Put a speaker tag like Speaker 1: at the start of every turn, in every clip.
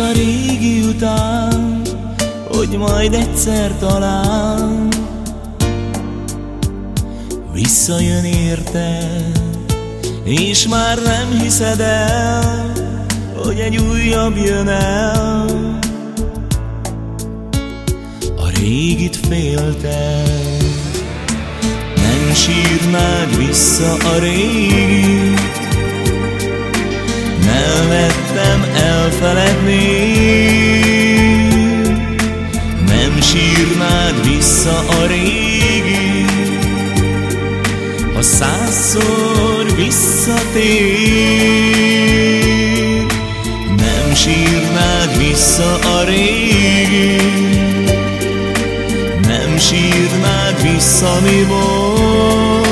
Speaker 1: a régi után, hogy majd egyszer talán Visszajön érted, és már nem hiszed el, hogy egy újabb jön el. A régit félted, nem sírnád vissza a régit, Nem sírnád vissza a régi, ha százszor visszatér. Nem sírnád vissza a régi, nem sírnád vissza mi volt.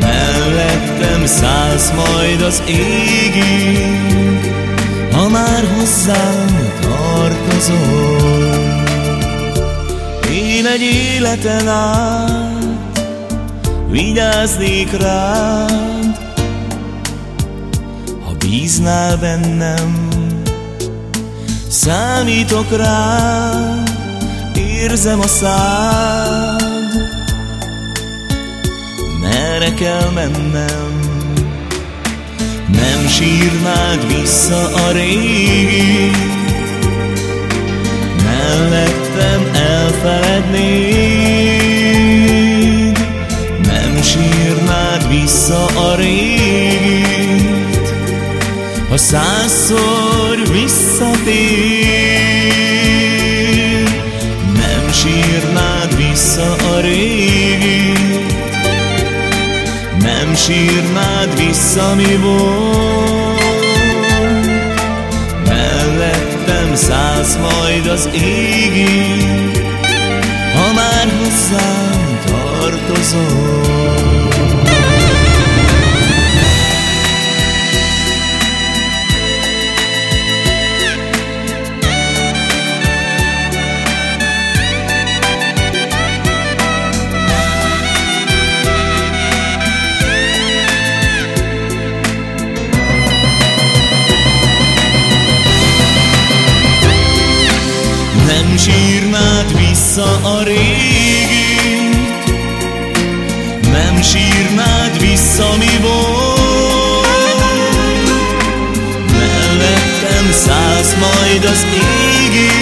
Speaker 1: Mellettem szállsz majd az égig, ha már hozzám tartozol. Én egy életen át vigyáznék rád, ha bíznál bennem, számítok rád, érzem a szád, merre kell mennem. Nem sírnád vissza a régi, mellettem elfelednéd. Nem sírnád vissza a régit, ha százszor visszatér. Nem sírnád vissza a régit, nem sírnád vissza, mi volt Szállsz majd az égig Sírnád vissza a régi. Nem sírnád vissza mi volt. Mellettem szállsz majd az ég